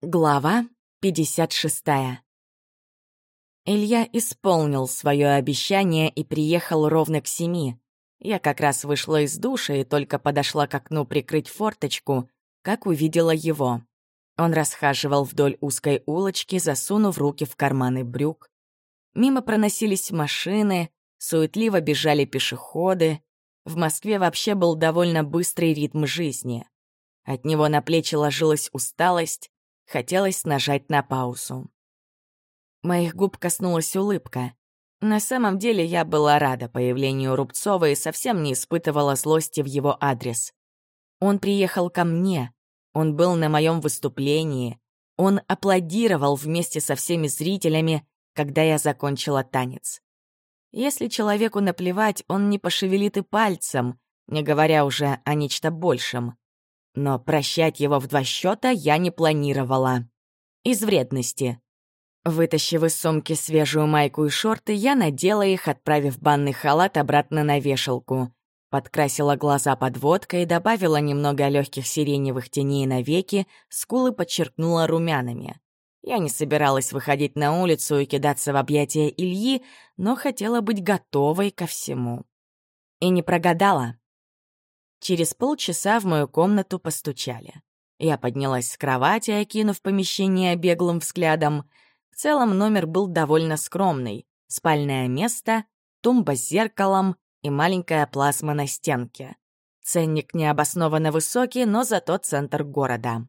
Глава 56 Илья исполнил свое обещание и приехал ровно к семи. Я как раз вышла из душа и только подошла к окну прикрыть форточку, как увидела его. Он расхаживал вдоль узкой улочки, засунув руки в карманы брюк. Мимо проносились машины, суетливо бежали пешеходы. В Москве вообще был довольно быстрый ритм жизни. От него на плечи ложилась усталость, Хотелось нажать на паузу. Моих губ коснулась улыбка. На самом деле я была рада появлению Рубцова и совсем не испытывала злости в его адрес. Он приехал ко мне, он был на моем выступлении, он аплодировал вместе со всеми зрителями, когда я закончила танец. Если человеку наплевать, он не пошевелит и пальцем, не говоря уже о нечто большем. Но прощать его в два счета я не планировала. Из вредности. Вытащив из сумки свежую майку и шорты, я надела их, отправив банный халат обратно на вешалку. Подкрасила глаза подводкой, добавила немного легких сиреневых теней на веки, скулы подчеркнула румянами. Я не собиралась выходить на улицу и кидаться в объятия Ильи, но хотела быть готовой ко всему. И не прогадала. Через полчаса в мою комнату постучали. Я поднялась с кровати, окинув помещение беглым взглядом. В целом номер был довольно скромный. Спальное место, тумба с зеркалом и маленькая плазма на стенке. Ценник необоснованно высокий, но зато центр города.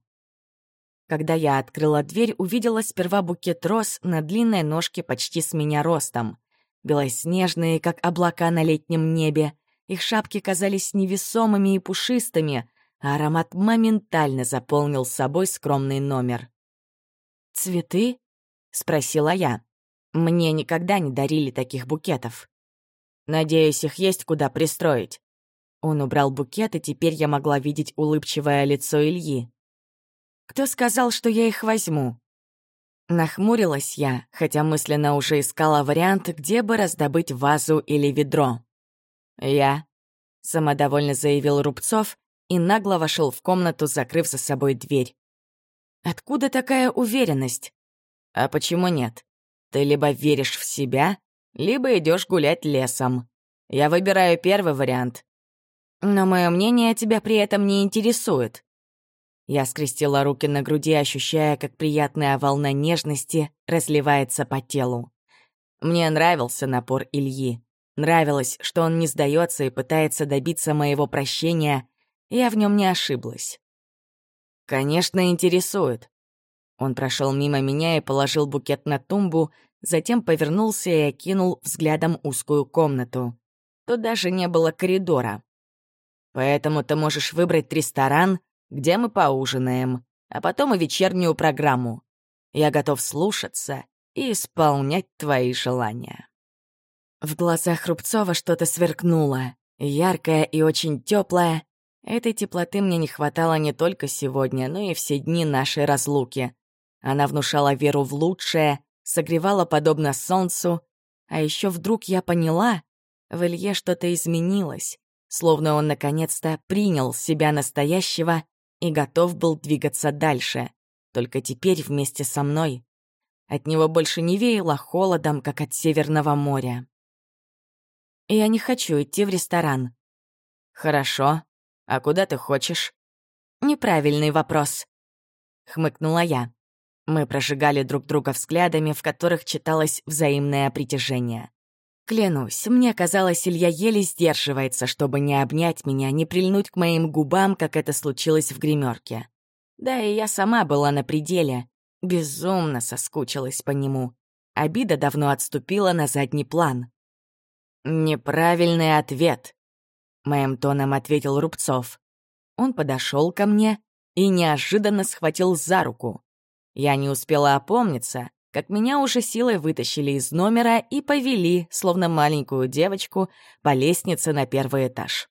Когда я открыла дверь, увидела сперва букет роз на длинной ножке почти с меня ростом. Белоснежные, как облака на летнем небе, их шапки казались невесомыми и пушистыми, а аромат моментально заполнил собой скромный номер. «Цветы?» — спросила я. Мне никогда не дарили таких букетов. Надеюсь, их есть куда пристроить. Он убрал букет, и теперь я могла видеть улыбчивое лицо Ильи. «Кто сказал, что я их возьму?» Нахмурилась я, хотя мысленно уже искала вариант, где бы раздобыть вазу или ведро. «Я», — самодовольно заявил Рубцов и нагло вошел в комнату, закрыв за собой дверь. «Откуда такая уверенность?» «А почему нет? Ты либо веришь в себя, либо идешь гулять лесом. Я выбираю первый вариант. Но мое мнение тебя при этом не интересует». Я скрестила руки на груди, ощущая, как приятная волна нежности разливается по телу. Мне нравился напор Ильи. Нравилось, что он не сдается и пытается добиться моего прощения. Я в нем не ошиблась. «Конечно, интересует». Он прошел мимо меня и положил букет на тумбу, затем повернулся и окинул взглядом узкую комнату. Тут даже не было коридора. Поэтому ты можешь выбрать ресторан, где мы поужинаем, а потом и вечернюю программу. Я готов слушаться и исполнять твои желания. В глазах Рубцова что-то сверкнуло, яркое и очень теплое. Этой теплоты мне не хватало не только сегодня, но и все дни нашей разлуки. Она внушала веру в лучшее, согревала подобно солнцу, а еще вдруг я поняла, в Илье что-то изменилось, словно он наконец-то принял себя настоящего и готов был двигаться дальше, только теперь вместе со мной. От него больше не веяло холодом, как от Северного моря. Я не хочу идти в ресторан. Хорошо. А куда ты хочешь? Неправильный вопрос. Хмыкнула я. Мы прожигали друг друга взглядами, в которых читалось взаимное притяжение. Клянусь, мне казалось, Илья еле сдерживается, чтобы не обнять меня, не прильнуть к моим губам, как это случилось в гримерке. Да и я сама была на пределе. Безумно соскучилась по нему. Обида давно отступила на задний план. «Неправильный ответ», — моим тоном ответил Рубцов. Он подошел ко мне и неожиданно схватил за руку. Я не успела опомниться, как меня уже силой вытащили из номера и повели, словно маленькую девочку, по лестнице на первый этаж.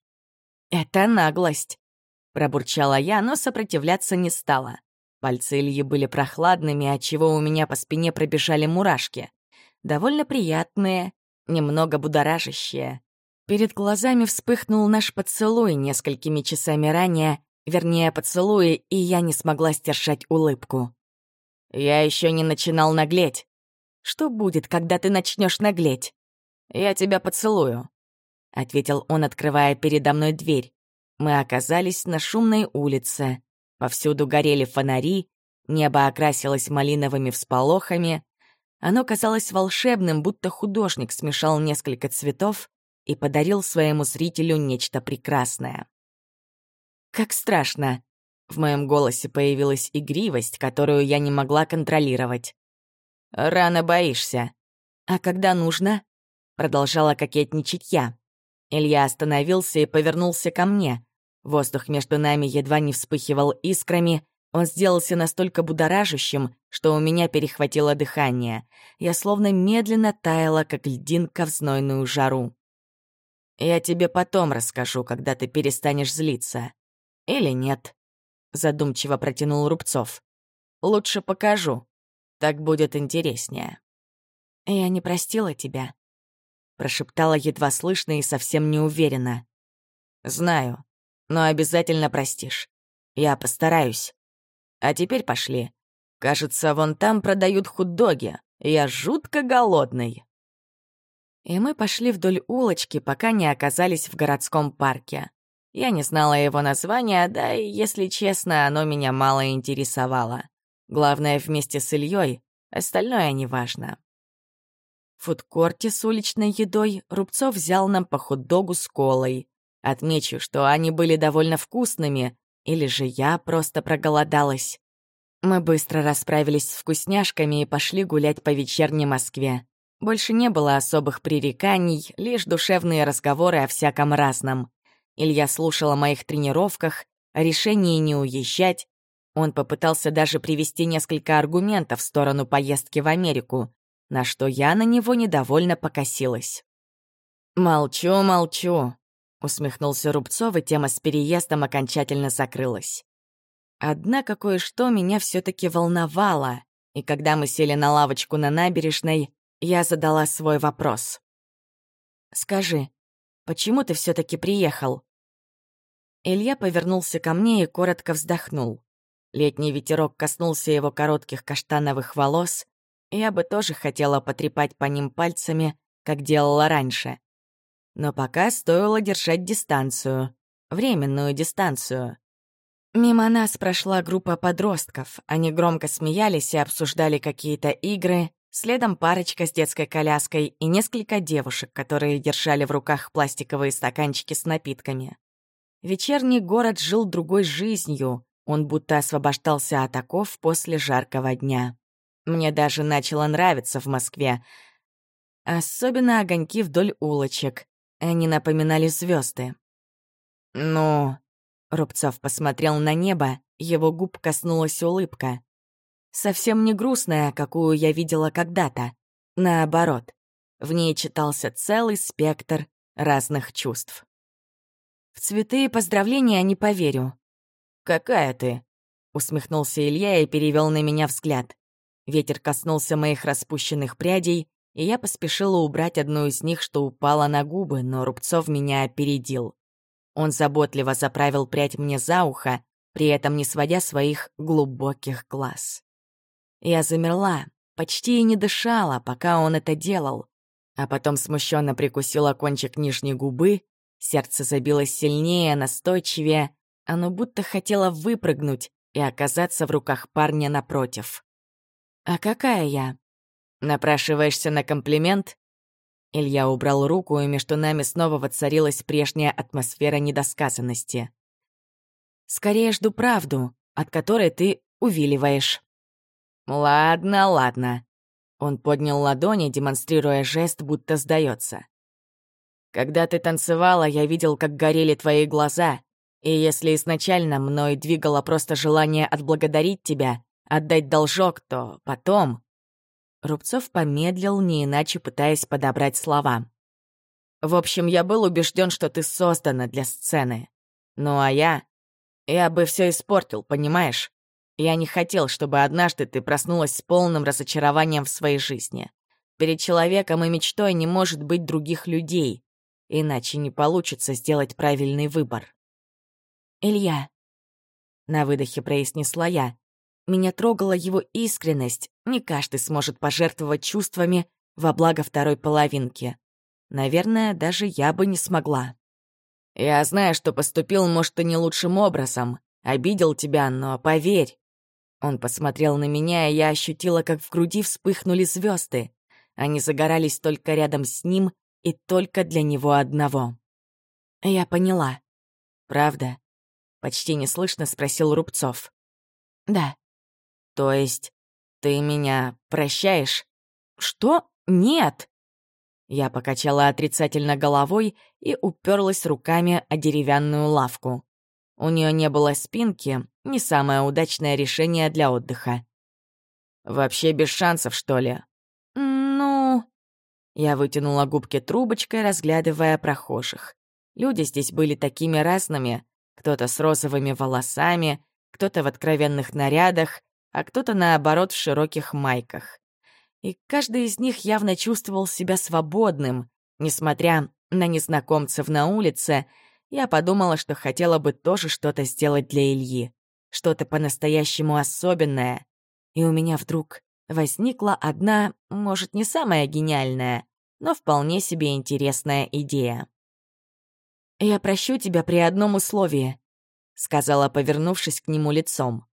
«Это наглость», — пробурчала я, но сопротивляться не стала. Пальцы Ильи были прохладными, отчего у меня по спине пробежали мурашки. Довольно приятные немного будоражащее. Перед глазами вспыхнул наш поцелуй несколькими часами ранее, вернее, поцелуи, и я не смогла сдержать улыбку. Я еще не начинал наглеть. Что будет, когда ты начнешь наглеть? Я тебя поцелую, ответил он, открывая передо мной дверь. Мы оказались на шумной улице. Повсюду горели фонари, небо окрасилось малиновыми всполохами. Оно казалось волшебным, будто художник смешал несколько цветов и подарил своему зрителю нечто прекрасное. Как страшно. В моем голосе появилась игривость, которую я не могла контролировать. «Рано боишься». «А когда нужно?» Продолжала кокетничать я. Илья остановился и повернулся ко мне. Воздух между нами едва не вспыхивал искрами, он сделался настолько будоражащим, что у меня перехватило дыхание. Я словно медленно таяла, как льдинка в знойную жару. «Я тебе потом расскажу, когда ты перестанешь злиться. Или нет?» Задумчиво протянул Рубцов. «Лучше покажу. Так будет интереснее». «Я не простила тебя», — прошептала едва слышно и совсем неуверенно. «Знаю, но обязательно простишь. Я постараюсь. А теперь пошли. Кажется, вон там продают хот-доги. Я жутко голодный». И мы пошли вдоль улочки, пока не оказались в городском парке. Я не знала его названия, да и, если честно, оно меня мало интересовало. Главное, вместе с Ильей, остальное неважно. В фудкорте с уличной едой Рубцов взял нам по хот-догу с колой. Отмечу, что они были довольно вкусными, или же я просто проголодалась. Мы быстро расправились с вкусняшками и пошли гулять по вечерней Москве. Больше не было особых пререканий, лишь душевные разговоры о всяком разном. Илья слушал о моих тренировках, о решении не уезжать. Он попытался даже привести несколько аргументов в сторону поездки в Америку, на что я на него недовольно покосилась. «Молчу, молчу», — усмехнулся Рубцов, и тема с переездом окончательно закрылась. Однако кое-что меня все таки волновало, и когда мы сели на лавочку на набережной, я задала свой вопрос. «Скажи, почему ты все таки приехал?» Илья повернулся ко мне и коротко вздохнул. Летний ветерок коснулся его коротких каштановых волос, и я бы тоже хотела потрепать по ним пальцами, как делала раньше. Но пока стоило держать дистанцию, временную дистанцию. Мимо нас прошла группа подростков. Они громко смеялись и обсуждали какие-то игры, следом парочка с детской коляской и несколько девушек, которые держали в руках пластиковые стаканчики с напитками. Вечерний город жил другой жизнью, он будто освобождался от оков после жаркого дня. Мне даже начало нравиться в Москве. Особенно огоньки вдоль улочек. Они напоминали звезды. «Ну...» — Рубцов посмотрел на небо, его губ коснулась улыбка. Совсем не грустная, какую я видела когда-то. Наоборот, в ней читался целый спектр разных чувств. В цветы и поздравления не поверю. «Какая ты?» — усмехнулся Илья и перевел на меня взгляд. Ветер коснулся моих распущенных прядей, и я поспешила убрать одну из них, что упала на губы, но Рубцов меня опередил. Он заботливо заправил прядь мне за ухо, при этом не сводя своих глубоких глаз. Я замерла, почти и не дышала, пока он это делал, а потом смущенно прикусила кончик нижней губы Сердце забилось сильнее, настойчивее. Оно будто хотело выпрыгнуть и оказаться в руках парня напротив. «А какая я?» «Напрашиваешься на комплимент?» Илья убрал руку, и между нами снова воцарилась прежняя атмосфера недосказанности. «Скорее жду правду, от которой ты увиливаешь». «Ладно, ладно». Он поднял ладони, демонстрируя жест, будто сдается. Когда ты танцевала, я видел, как горели твои глаза, и если изначально мной двигало просто желание отблагодарить тебя, отдать должок, то потом...» Рубцов помедлил, не иначе пытаясь подобрать слова. «В общем, я был убежден, что ты создана для сцены. Ну а я... Я бы все испортил, понимаешь? Я не хотел, чтобы однажды ты проснулась с полным разочарованием в своей жизни. Перед человеком и мечтой не может быть других людей иначе не получится сделать правильный выбор. «Илья», — на выдохе произнесла я, Меня трогала его искренность. Не каждый сможет пожертвовать чувствами во благо второй половинки. Наверное, даже я бы не смогла. Я знаю, что поступил, может, и не лучшим образом. Обидел тебя, но поверь. Он посмотрел на меня, и я ощутила, как в груди вспыхнули звезды. Они загорались только рядом с ним и только для него одного. Я поняла. «Правда?» — почти неслышно спросил Рубцов. «Да». «То есть ты меня прощаешь?» «Что? Нет!» Я покачала отрицательно головой и уперлась руками о деревянную лавку. У нее не было спинки, не самое удачное решение для отдыха. «Вообще без шансов, что ли?» «Ну...» Я вытянула губки трубочкой, разглядывая прохожих. Люди здесь были такими разными. Кто-то с розовыми волосами, кто-то в откровенных нарядах, а кто-то, наоборот, в широких майках и каждый из них явно чувствовал себя свободным. Несмотря на незнакомцев на улице, я подумала, что хотела бы тоже что-то сделать для Ильи, что-то по-настоящему особенное. И у меня вдруг возникла одна, может, не самая гениальная, но вполне себе интересная идея. «Я прощу тебя при одном условии», — сказала, повернувшись к нему лицом.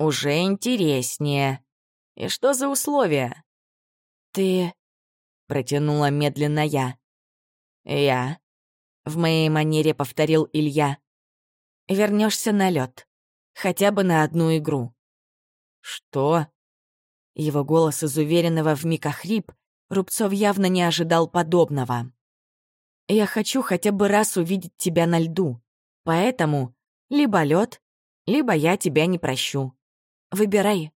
«Уже интереснее», и что за условия?» «Ты...» — протянула медленно я. «Я...» — в моей манере повторил Илья. Вернешься на лед, Хотя бы на одну игру». «Что?» Его голос из уверенного вмиг охрип, Рубцов явно не ожидал подобного. «Я хочу хотя бы раз увидеть тебя на льду, поэтому либо лед, либо я тебя не прощу. Выбирай».